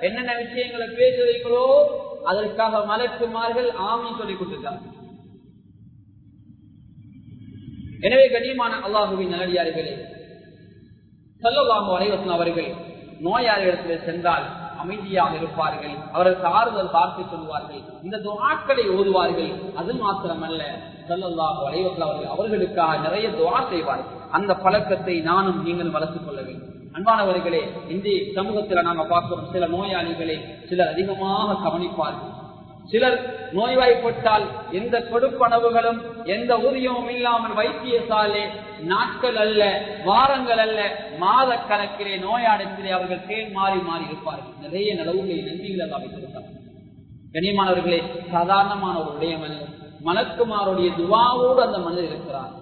என்னென்ன விஷயங்களை பேசுறீங்களோ அதற்காக மலக்குமார்கள் ஆமி சொல்லிக் கொடுத்திருக்காங்க எனவே கண்ணியமான அல்லாஹுவின் நல்லடியார்களே சொல்லலாம் அனைவசன் அவர்கள் நோயாளிடத்தில் சென்றால் அமைதியாக இருப்பார்கள். அவர்கள் ஆறுதல் பார்த்து சொல்வார்கள் இந்த துவாக்களை ஓதுவார்கள். அது மாத்திரமல்ல சொல்லலாம் அனைவசன் அவர்கள் அவர்களுக்காக நிறைய துவா செய்வார்கள். அந்த பழக்கத்தை நானும் நீங்களும் வளர்த்துக் கொள்ள வேண்டும். அன்பானவர்களே இந்திய சமூகத்தில் நாங்கள் பார்க்கிறோம் சில நோயாளிகளை சிலர் அதிகமாக கவனிப்பார்கள். சிலர் நோய்வாய்ப்பட்டால் எந்த கொடுப்பனவுகளும் எந்த ஊதியமும் இல்லாமல் வைத்தியசாலே நாட்கள் அல்ல வாரங்கள் அல்ல மாத கணக்கிலே நோயாளத்திலே அவர்கள் தேன் மாறி மாறி இருப்பார்கள். நிறைய நலவுகளை நன்றிகளை வைத்திருப்பார்கள் கண்ணியமானவர்களே சாதாரணமான ஒரு விடயம் அல்ல மலக்குமாருடைய துவாவோடு அந்த மனிதர் இருக்கிறார்.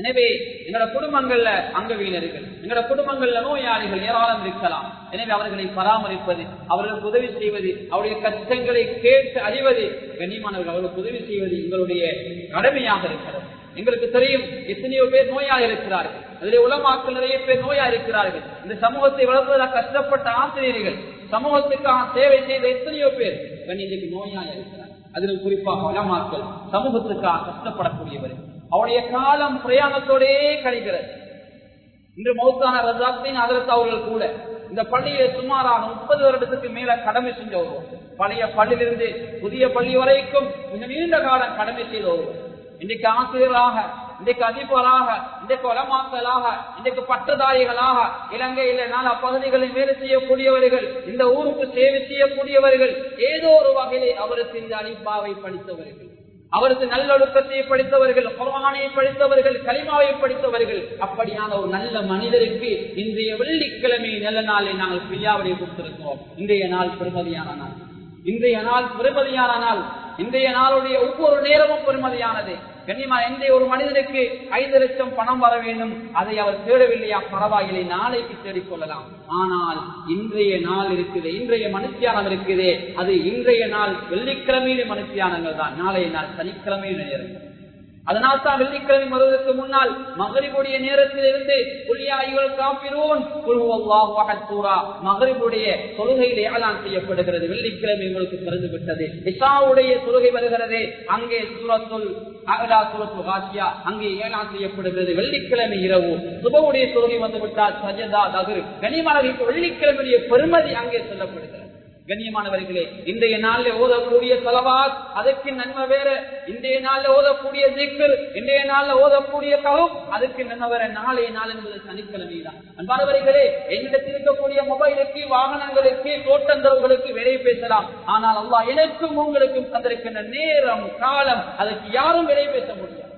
எனவே எங்களோட குடும்பங்கள்ல அங்கவீனர்கள் எங்களோட குடும்பங்கள்ல நோயாளிகள் ஏராளம் இருக்கலாம். எனவே அவர்களை பராமரிப்பது அவர்களுக்கு உதவி செய்வது அவருடைய கஷ்டங்களை கேட்டு அறிவது கண்ணியமானவர்கள் அவர்களுக்கு உதவி செய்வது எங்களுடைய கடமையாக இருக்கிறது. எங்களுக்கு தெரியும் எத்தனையோ பேர் நோயாக இருக்கிறார்கள். அதிலே உலமாக்கள் நிறைய பேர் நோயா இருக்கிறார்கள். இந்த சமூகத்தை வளர்ப்பதாக கஷ்டப்பட்ட ஆசிரியர்கள் சமூகத்துக்காக சேவை செய்த எத்தனையோ பேர் கண்ணியத்துக்கு நோயாக இருக்கிறார்கள். அதில் குறிப்பாக உலமாக்கள் சமூகத்துக்காக கஷ்டப்படக்கூடியவர்கள். அவனுடைய காலம் பிரயாணத்தோடே கழிக்கிறது இன்று மௌத்தான ரஜாத்தின் அதற்கு அவர்கள் கூட இந்த பள்ளியை சுமாராக முப்பது வருடத்துக்கு மேல கடமை செஞ்ச பழைய பள்ளியிலிருந்து புதிய பள்ளி வரைக்கும் மிக நீண்ட காலம் கடமை செய்த இன்றைக்கு ஆசிரியராக இன்றைக்கு அதிபராக இன்றைக்கு வளமாக்கலாக இன்றைக்கு பட்டதாரிகளாக இலங்கையில நாலா பகுதிகளில் வேலை செய்யக்கூடியவர்கள் இந்த ஊருக்கு சேவை செய்யக்கூடியவர்கள் ஏதோ ஒரு வகையிலே அவருக்கு இந்த அழிப்பாவை படித்தவர்கள். அவருக்கு நல்லொழுக்கத்தை படித்தவர்கள் குரானை படித்தவர்கள் களிமாவை படித்தவர்கள் அப்படியான ஒரு நல்ல மனிதருக்கு இன்றைய வெள்ளிக்கிழமை நல்ல நாளை நாங்கள் பிரியாவிடையை கொடுத்திருக்கிறோம். இன்றைய நாள் பெருமதியான நாள். இன்றைய நாள் பெருமதியான நாள். இன்றைய நாளுடைய ஒவ்வொரு நேரமும் பெருமதியானது. கண்ணியமா எந்த ஒரு மனிதனுக்கு ஐந்து லட்சம் பணம் வர வேண்டும்? அதை அவர் தேடவில்லையா? பரவாயில்லை நாளைக்கு தேடிக்கொள்ளலாம் ஆனால் இன்றைய நாள் இருக்குது இன்றைய மனுஷியானம் இருக்குது. அது இன்றைய நாள் வெள்ளிக்கிழமையில மனுஷியானங்கள் தான். நாளைய நாள் சனிக்கிழமையில நேரங்கள் அதனால் தான் வெள்ளிக்கிழமை வருவதற்கு முன்னால் மகரிபுடைய நேரத்தில் இருந்து மகரிபுடைய தொழுகையில் ஏலான் செய்யப்படுகிறது. வெள்ளிக்கிழமை உங்களுக்கு பிறந்து விட்டது இசாவுடைய தொழுகை வருகிறது. அங்கே சூரத்துல் அகலா சூரத்து காசியா அங்கே ஏலான் செய்யப்படுகிறது. வெள்ளிக்கிழமை இரவு சுபவுடைய தொழுகை வந்துவிட்டால் சஜதா தகுரு கனிமலர்களுக்கு வெள்ளிக்கிழமையுடைய பெருமதி அங்கே சொல்லப்படுகிறது. கண்ணியமானவர்களே இன்றைய நாளில் ஓதக்கூடிய செலவாத் அதற்கு நன்மை வேற. இன்றைய நாளில் ஓதக்கூடிய திக்கர் இன்றைய நாளில் ஓதக்கூடிய கவும் அதற்கு நன்மை வேற. நாளைய நாள் என்பது சனிக்கிழமை தான் அன்பானவர்களே என்னிடத்தில் இருக்கக்கூடிய மொபைலுக்கு வாகனங்களுக்கு தோட்டந்தரவுகளுக்கு விலை பேசலாம். ஆனால் அல்லா எனக்கும் உங்களுக்கும் தந்திருக்கின்ற நேரம் காலம் அதற்கு யாரும் விலை பேச முடியாது.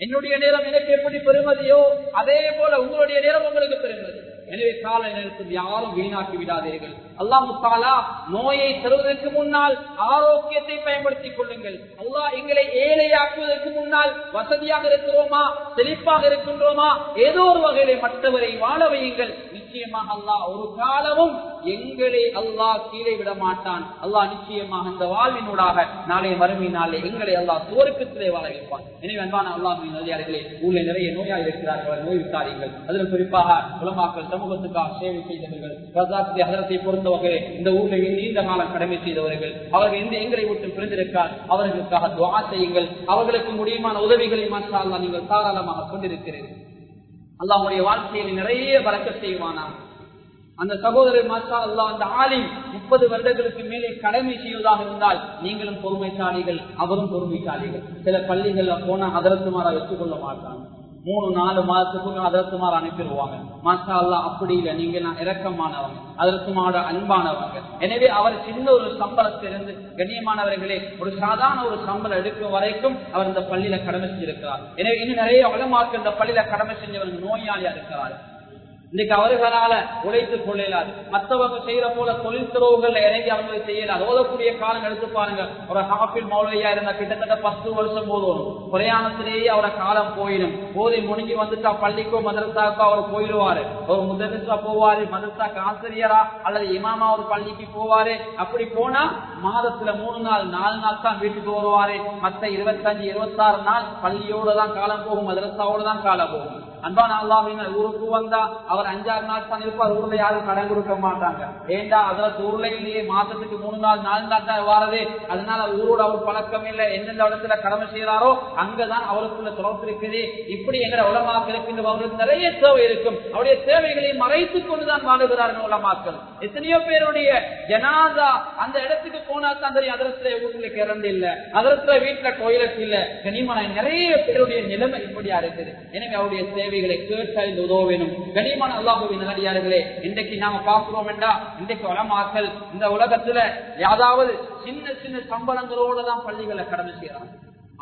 என்னுடைய நேரம் எனக்கு எப்படி பெருமதியோ அதே போல உங்களுடைய நேரம் உங்களுக்கு பெருமதி எனவே கால நேரத்தில் யாரும் வீணாக்கி விடாதீர்கள். அல்லாஹு தாலா நோயை தருவதற்கு முன்னால் ஆரோக்கியத்தை பயன்படுத்திக் கொள்ளுங்கள். அல்லாஹ் எங்களை ஏழையாக்குவதற்கு முன்னால் வசதியாக இருக்கிறோமா செழிப்பாக இருக்கின்றோமா? ஏதோ ஒரு வகையிலே மற்றவரை வாழ வையுங்கள். நிச்சயமாக அல்லாஹ் ஒரு காலமும் எங்களை அல்லாஹ் கீழே விட மாட்டான். அல்லாஹ் நிச்சயமாக இந்த வாழ்வினூடாக நாளைய மறுமை நாளே எங்களை அல்லாஹ் தோற்கத்திலே வாழ வைப்பான். எனவே அன்பான அல்லாஹின் நதியாளர்களே ஊரில் நிறைய நோயாளி இருக்கிறார்கள் நோய் விட்டார்கள் அதில் குறிப்பாக உலமாக்கள் சமூகத்துக்காக சேவை செய்தவர்கள் ரசாத்தி அதரத்தை பொறுத்த இந்த ஊரில் நீண்ட காலம் கடமை செய்தவர்கள் அவர்கள் எந்த எங்களை விட்டு பிரிந்திருக்கார் அவர்களுக்காக துவா செய்யுங்கள். அவர்களுக்கு முடியுமான உதவிகளை மாற்றால் நீங்கள் தாராளமாக கொண்டிருக்கிறீர்கள். அல்லாஹுடைய வாழ்க்கையில் நிறைய வரக்க செய்வானா? அந்த சகோதரர் மாற்றா அல்லா அந்த ஆலிம் முப்பது வருடங்களுக்கு மேலே கடமை செய்வதாக இருந்தால் நீங்களும் பொறுமைசாலிகள் அவரும் பொறுமைசாலிகள் சில பள்ளிகள்ல போனா அதரத்துமாரா வச்சு கொள்ள மாட்டாங்க. மூணு நாலு மாதத்துக்கு அதரத்துமார் அனுப்பிடுவாங்க. மாஷா அல்லா அப்படி இல்லை. நீங்க நான் இறக்கமானவங்க அதரத்துமாரோட அன்பானவங்க. எனவே அவர் சின்ன ஒரு சம்பளத்திலிருந்து கண்ணியமானவர்களே ஒரு சாதாரண ஒரு சம்பளம் எடுக்கும் வரைக்கும் அவர் இந்த பள்ளியில கடமை செஞ்சிருக்கிறார். எனவே இன்னும் நிறைய வளமாக்கு இந்த பள்ளியில கடமை செஞ்சவர்கள் நோயாளியா இருக்கிறார் இன்னைக்கு அவர்களால உழைத்துக் கொள்ளலாது. மற்றவங்க செய்யற போல தொழில் துறவுகள்ல இறங்கி அவங்களுக்கு செய்யலாது. ஓதக்கூடிய காலம் எடுத்து பாருங்க. ஒரு ஹாஃபில் மௌலையா இருந்தா கிட்டத்தட்ட பத்து வருஷம் போதும் பிரயாணத்திலேயே அவரை காலம் போயிடும். போதை முடிஞ்சு வந்துட்டா பள்ளிக்கோ மதரசாக்கோ அவர் போயிடுவாரு. ஒரு முதலிசா போவாரு மதரசாக்கு ஆசிரியரா அல்லது இமாமா ஒரு பள்ளிக்கு போவாரு. அப்படி போனா மாதத்துல மூணு நாள் நாலு நாள் தான் வீட்டுக்கு வருவாரு. மத்த இருபத்தஞ்சு இருபத்தாறு நாள் பள்ளியோட தான் காலம் போகும் மதரசாவோட தான் காலம் போகும். அன்பான அல்லாஹின் ஊருக்கு வந்தா அவர் அஞ்சாறு நாள் தான் இருப்பார் ஊர்ல யாரும் கடன் கொடுக்க மாட்டாங்க. ஏண்டா அதுல ஊர்ல இல்லையே மாசத்துக்கு மூணு நாள் நாலு நாள் தான் வாரது. அதனால ஊரோட அவர் பழக்கம் இல்லை. எந்தெந்த இடத்துல கடமை செய்யறாரோ அங்கதான் அவருக்குள்ள தொடர்பு இருக்குது. இப்படி எங்களை உலமாக்க இருக்கின்ற அவர்களுக்கு நிறைய தேவை இருக்கும். அவருடைய தேவைகளை மறைத்துக் கொண்டுதான் வாழுகிறார்கள் உலமாக்கள். எத்தனையோ பேருடைய ஜனாதா அந்த இடத்துக்கு போனா தான் தெரியும் அதரத்துல வீட்டுல கிரண்டு இல்ல அதரத்துல வீட்டுல டொய்லெட் இல்ல. கனிமன நிறைய பேருடைய நிலைமை இப்படியா இருக்குது. எனவே அவருடைய தேவைகளை கேட்டறிந்து உதவ வேணும். கனிமான அல்லாஹுவின் நல்லடியார்களே இன்றைக்கு நாம பார்க்கிறோம் என்றா இன்றைக்கு வளமாக்கல் இந்த உலகத்துல யாராவது சின்ன சின்ன சம்பளங்களோட தான் பள்ளிகளை கடமை செய்யறாங்க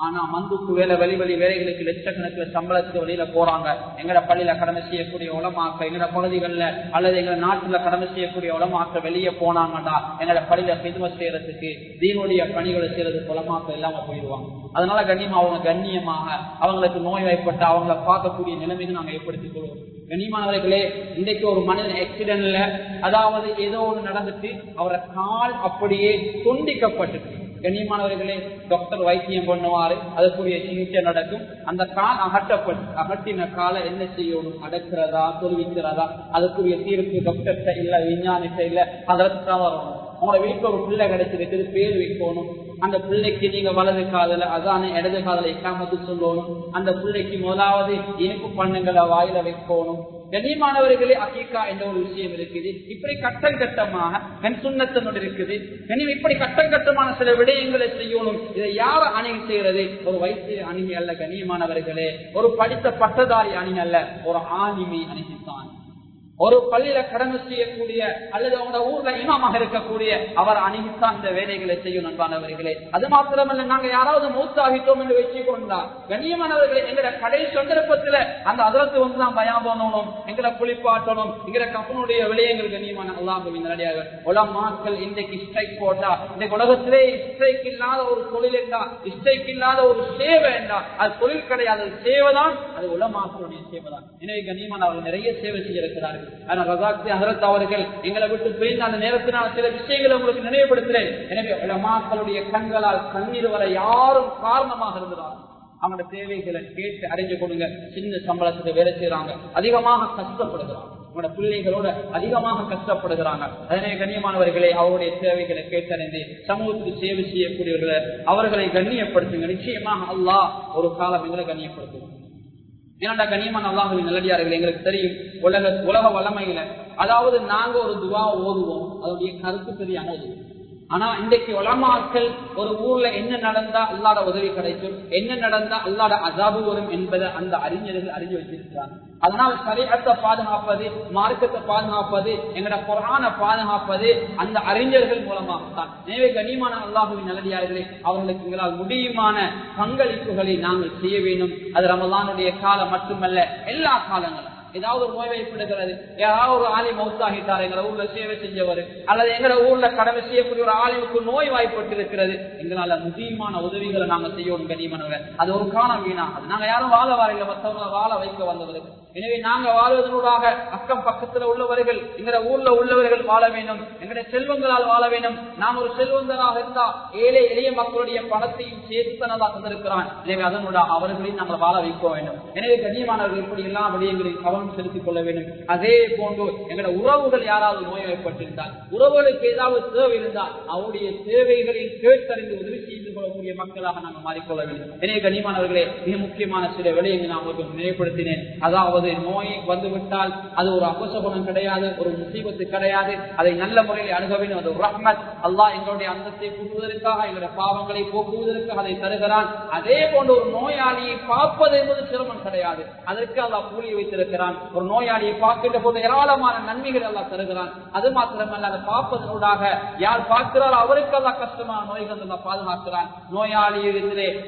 ஆனா மந்துக்கு வேலை வழி வழி வேலைகளுக்கு லட்சக்கணக்கில் சம்பளத்துக்கு வெளியில போறாங்க. எங்கட பள்ளியில கடமை செய்யக்கூடிய உலமாக்க எங்கட பகுதிகளில் அல்லது எங்க நாட்டுல கடமை செய்யக்கூடிய உலமாக்க வெளியே போனாங்கடா எங்கட பள்ளியில பெதுமை செய்யறதுக்கு தீனுடைய பணிகளை செய்யறதுக்கு உலமாக்க இல்லாம போயிடுவாங்க. அதனால கண்ணியமா அவங்க கண்ணியமாக அவங்களுக்கு நோய் வாய்ப்பட்ட அவங்கள பார்க்கக்கூடிய நிலைமைக்கு நாங்கள் ஏற்படுத்திக் கொள்வோம். கண்ணியமானவர்களே இன்றைக்கு ஒரு மனிதன் ஆக்சிடென்ட்ல அதாவது ஏதோ ஒன்று நடந்துட்டு அவரை கால் அப்படியே துண்டிக்கப்பட்டு கண்ணியமானவர்களே டாக்டர் வைத்தியம் பண்ணுவாரு அதுக்குரிய சிகிச்சை நடக்கும். அந்த கால் அகட்டப்பட்டு அகற்றின காலை என்ன செய்யணும்? அடக்கிறதா? தொழுவிக்கிறதா? அதுக்குரிய தீர்ப்பு டாக்டர்கிட்ட இல்ல விஞ்ஞானிட்ட இல்ல அதற்கு வரணும். உங்களோட வீட்டுல ஒரு பிள்ளை கிடைச்சிருக்கு பேர் வைக்கணும். அந்த பிள்ளைக்கு நீங்க வலது காதல அதான இடது காதல இக்காமத்து சொல்லணும் அந்த பிள்ளைக்கு முதலாவது இனிப்பு பண்ணுங்களை வாயில வைக்கணும். கண்ணியமானவர்களே அகீக்கா என்ற ஒரு விஷயம் இருக்குது. இப்படி கட்டம் கட்டமாக கண் சுண்ணத்தனோடு இருக்குது. கனிம இப்படி கட்டம் கட்டமான சில விடயங்களை செய்யணும். இதை யார அணுகி செய்யறது? ஒரு வைத்திய அணுகி அல்ல கண்ணியமானவர்களே. ஒரு படித்த பட்டதாரி அணி அல்ல ஒரு ஆணிமை அணுகித்தான் ஒரு பள்ளியில கடமை செய்யக்கூடிய அல்லது அவங்க ஊர்ல இமாமாக இருக்கக்கூடிய அவர் அணுகித்தான் இந்த வேலைகளை செய்யும் நண்பானவர்களே. அது மாத்திரமல்ல நாங்க யாராவது மூத்தாகிட்டோம் என்று வச்சு கொண்டா கண்ணியமானவர்களே எங்கட கடை சந்தர்ப்பத்துல அந்த அதற்கு வந்து தான் பயம் பண்ணணும் எங்களை குளிப்பாட்டணும் எங்கிற கப்பனுடைய விளையங்கள் கண்ணியமான அல்லாஹுவின் நல்லடியாக. உலமாக்கள் இன்றைக்கு ஸ்ட்ரைக் போட்டா இந்த உலகத்திலே ஸ்ட்ரைக் இல்லாத ஒரு தொழில் என்றா ஸ்ட்ரைக் இல்லாத ஒரு சேவை என்றா அது தொழில் கிடையாது சேவை தான் அது உலமாக்களுடைய சேவை தான் எனவே கண்ணியமான அவர்கள் நிறைய சேவை செய்திருக்கிறார்கள். ஹரத் அவர்கள் எங்களை விட்டு பிரிந்த அந்த நேரத்தினால் சில விஷயங்களை உங்களுக்கு நினைவுபடுத்துகிறேன். எனவே உலமாக்களுடைய கண்களால் கண்ணீர் வர யாரும் காரணமாக இருந்தார் அவங்களோட தேவைகளை கேட்டு அறிஞ்சு கொடுங்க. சின்ன சம்பளத்துக்கு வேலை செய்யறாங்க அதிகமாக கஷ்டப்படுகிறாங்க. உங்களோட பிள்ளைகளோட அதிகமாக கஷ்டப்படுகிறாங்க. அதனை கண்ணியமானவர்களை அவருடைய தேவைகளை கேட்டறிந்து சமூகத்துக்கு சேவை செய்யக்கூடியவர்களை அவர்களை கண்ணியப்படுத்துங்க. நிச்சயமாக அல்லாஹ் ஒரு காலம் எங்களை கண்ணியப்படுத்துவோம் ஏன்னா கனியமான அல்லாஹுவின் நல்லடியார்கள் எங்களுக்கு தெரியும். உலக உலக வளமையில அதாவது நாங்க ஒரு துவா ஓதுவோம். அதோடைய கருத்து தெரியாம ஓதுவோம் ஆனா இன்றைக்கு உலமாக்கள் ஒரு ஊர்ல என்ன நடந்தா அல்லாட உதவி கிடைக்கும்? என்ன நடந்தா அல்லாட அசாபு வரும் என்பதை அந்த அறிஞர்கள் அறிஞ்சு வச்சிருக்கிறாங்க. அதனால் சரியத்தை பாதுகாப்பது மார்க்கத்தை பாதுகாப்பது எங்கட குரான பாதுகாப்பது அந்த அறிஞர்கள் மூலமாகத்தான். எனவே கனிமான அல்லாஹுவின் நல்லடியார்களே அவர்களுக்கு எங்களால் முடியுமான பங்களிப்புகளை நாங்கள் செய்ய வேண்டும். அது ரமலானுடைய காலம் மட்டுமல்ல எல்லா காலங்களும். ஏதாவது ஒரு நோய் வைப்படுகிறது ஏதாவது ஒரு ஆலி மௌத்தாகிட்டார் எங்களை ஊர்ல சேவை செஞ்சவர் அல்லது எங்க ஊர்ல கடமை செய்யக்கூடிய ஒரு ஆலிமுக்கு நோய் வாய்ப்பட்டு இருக்கிறது எங்களால முக்கியமான உதவிகளை நாங்க செய்யணும் கனிமனவர் அது ஒரு காலம் வீணா அது நாங்க யாரும் வாழ வரையில மற்றவங்களை வாழ வைக்க வந்தவர்கள் எனவே நாங்க வாழ்வதனூடாக அக்கம் பக்கத்துல உள்ளவர்கள் எங்கட ஊர்ல உள்ளவர்கள் வாழ வேண்டும். எங்கட செல்வங்களால் வாழ வேண்டும். நாம் ஒரு செல்வந்தராக இருந்தா ஏழை எளிய மக்களுடைய பணத்தையும் சேர்த்தனதா தந்திருக்கிறான். எனவே அதனூடாக அவர்களையும் நாங்கள் வாழ வைக்க வேண்டும். எனவே கண்ணியமானவர்கள் இப்படி எல்லா விடயங்களையும் கவனம் செலுத்திக் கொள்ள வேண்டும். அதே போன்று எங்கட உறவுகள் யாராவது நோய்வாய்ப்பட்டிருந்தால் உறவுகளுக்கு ஏதாவது தேவை இருந்தால் அவருடைய தேவைகளை கேட்டறிந்து உதவி செய்து கொள்ளக்கூடிய மக்களாக நாங்கள் மாறிக்கொள்ள வேண்டும். எனவே கண்ணியமானவர்களே மிக முக்கியமான சில விடயங்களை நான் உங்களுக்கு நினைவுபடுத்தினேன். அதாவது அதாவது நோய் வந்துவிட்டால் அது ஒரு அபசகுணம் கிடையாது ஒரு முசீபத்து கிடையாது. அதை நல்ல முறையில் அணுக வேண்டும். அது ரஹ்மத். அல்லாஹ் எங்களுடைய அந்தத்தை கூட்டுவதற்காக எங்களுடைய பாவங்களை போக்குவதற்காக அதை தருகிறான். அதே போன்ற ஒரு நோயாளியை பார்ப்பது என்பது சிரமம் கிடையாது. அதற்கு அல்லாஹ் கூலி வைத்திருக்கிறான். ஒரு நோயாளியை பார்க்கின்ற போது ஏராளமான நன்மைகள் எல்லாம் தருகிறான். அது மாத்திரமல்ல அதை பார்ப்பதனூடாக யார் பார்க்கிறாரோ அவருக்கு எல்லாம் கஷ்டமான நோய்கள் எல்லாம் பாதுகாக்கிறான். நோயாளி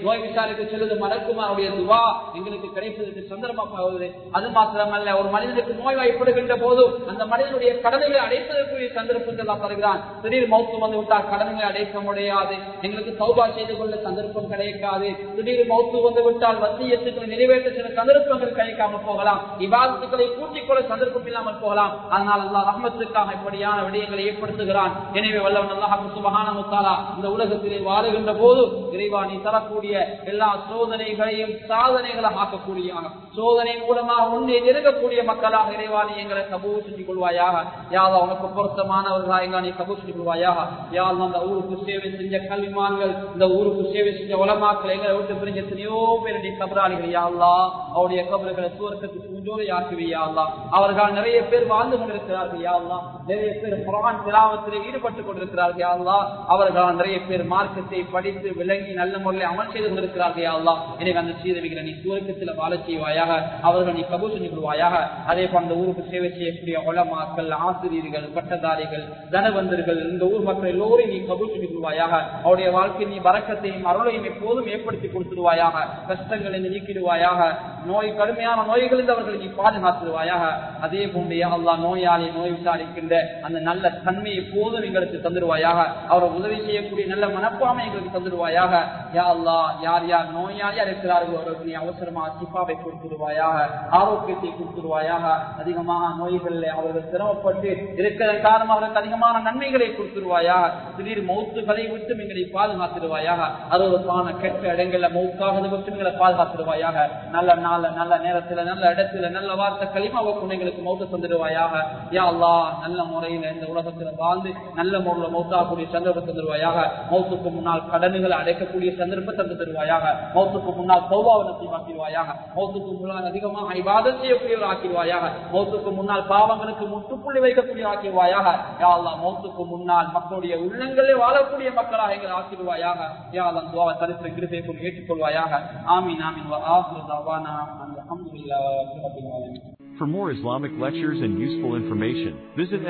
நோய் விசாரிக்க செல்வது மலக்குமாருடைய துவா எங்களுக்கு கிடைப்பதற்கு சந்தர்ப்பமாவது. அது மாத்திரமல்ல ஒரு மனிதனுக்கு நோய் வாய்ப்படுகின்ற போது அந்த மனிதனுடைய கடமைகளை அடைப்பதற்குரிய சந்தர்ப்பங்கள் தருகிறான். திடீர் மௌத்து வந்து விட்டால் கடமைகளை அடைக்க முடியாது. எங்களுக்கு சௌபா செய்து கொள்ள சந்தர்ப்பம் கிடைக்காது. திடீர் மௌத்து வந்து விட்டால் வசியத்துக்களை நிறைவேற்ற சில சந்தர்ப்பங்கள் கிடைக்காமல் போகலாம். விவாதத்துக்களை கூட்டிக் கொள்ள சந்தர்ப்பம் இல்லாமல் போகலாம். அதனால் அல்லா ரஹமத்துக்காக இப்படியான விடயங்களை ஏற்படுத்துகிறான். எனவே வல்லவன் அல்லாஹ் சுபகான முத்தாலா இந்த உலகத்திலே வாழுகின்ற போது இறைவா நீ தரக்கூடிய எல்லா சோதனைகளையும் சாதனைகளை ஆக்கக்கூடிய சோதனை மூலமாக உன்னை நெருங்கக்கூடிய மக்களாக இறைவாணி எங்களை சபூ செஞ்சு கொள்வாயாக. யாதா உனக்கு பொருத்தமானவர்களாக எங்களை நீ சபூ செஞ்சு கொள்வாயாக. யாரும் அந்த ஊருக்கு சேவை செஞ்ச கல்விமான்கள் இந்த ஊருக்கு சேவை செஞ்ச உலமாக்கள் எங்களை விட்டு பிரிஞ்ச எத்தனையோ பேருடைய கபராளிகள். யாழ்லா அவருடைய கபர்களை சுவர்க்கத்துக்கு பூஞ்சோடு ஆக்குவியா அவர்கள் நிறைய பேர் வாழ்ந்து கொண்டிருக்கிறார்கள் யாழ்லா நிறைய பேர் குரான் திராவத்தில் ஈடுபட்டுக் கொண்டிருக்கிறார்கள் யாழ்லா அவர்கள் நிறைய பேர் மார்க்கத்தை படித்து விளங்கி நல்ல முறையில் அமல் செய்து கொண்டிருக்கிறார்கள் யாழ்லா எனக்கு அந்த சீதவிகளை நீ சுவர்க்கத்தில் வாழ செய்வாயாக அவர்கள் நீ கபூல் செஞ்சு அதே போல் அந்த ஊருக்கு சேவை செய்யக்கூடிய உலமாக்கள் ஆசிரியர்கள் பட்டதாரிகள் தனவந்தர்கள் இந்த ஊர் மக்கள் எல்லோரும் நீ கபூல் செஞ்சு அவருடைய வாழ்க்கை நீ வரக்கத்தையும் அருளையும் எப்போதும் ஏற்படுத்தி கொடுத்துருவாயாக கஷ்டங்களை நீக்கிடுவாயாக. நோய் கடுமையான நோய்களில் அவர்கள் நீ பாதுகாத்துருவாயாக அதே போன்று அல்லா நோயாளி நோய் விசாரிக்கின்ற அந்த நல்ல தன்மை எப்போதும் எங்களுக்கு தந்துருவாயாக அவரை உதவி செய்யக்கூடிய நல்ல மனப்பாமை எங்களுக்கு தந்துருவாயாக யா அல்லா யார் யார் நோயாளியா இருக்கிறார்களோ அவர்களுக்கு நீ அவசரமா சிப்பாவை கொடுத்து கொடுத்துருவாயாக ஆரோக்கியத்தை கொடுத்துருவாயாக அதிகமான நோய்களில் அவர்கள் சிரமப்பட்டு இருக்கிறதன் காரணமாக அவர்களுக்கு அதிகமான நன்மைகளை கொடுத்துருவாயாக. திடீர் மௌத்துகளை விட்டு எங்களை பாதுகாத்துருவாயாக அறுபதான கெட்ட இடங்கள்ல மௌத்தாக விட்டு எங்களை பாதுகாத்துருவாயாக நல்ல நாள் நல்ல நேரத்துல நல்ல இடத்துல நல்ல வார்த்தை களிமாவை கொண்டு எங்களுக்கு மௌத்த தந்துடுவாயாக. யா அல்லா நல்ல முறையில இந்த உலகத்துல வாழ்ந்து நல்ல முறையில மௌத்தாகக்கூடிய சந்தர்ப்பம் தந்துடுவாயாக. மௌத்துக்கு முன்னால் கடன்களை அடைக்கக்கூடிய சந்தர்ப்பம் தந்து தருவாயாக மௌத்துக்கு முன்னால் சௌபாவனத்தை மாற்றிடுவாயாக மௌத்துக்கு முன்னால் அதிகமாக ஐவாதம் செய்யக்கூடியவர் ஆக்கிடுவாயாக? மௌத்துக்கு முன்னால் பாவங்களுக்கு முற்றுப்புள்ளி வைக்கக்கூடிய ஆக்கிடுவாயாக? யா அல்லா மௌத்துக்கு முன்னால் மக்களுடைய உள்ளங்களே வாழக்கூடிய மக்களாக எங்களை ஆக்கிடுவாயாக? யா அல்லா துவாவை தரித்திர கிருப்பை கொண்டு ஏற்றுக்கொள்வாயாக? ஆமீன் ஆமீன். ஆசிரியர் தவானா. அல்ஹம்துலில்லாஹி ரப்பில் ஆலமீன். For more Islamic lectures and useful information, visit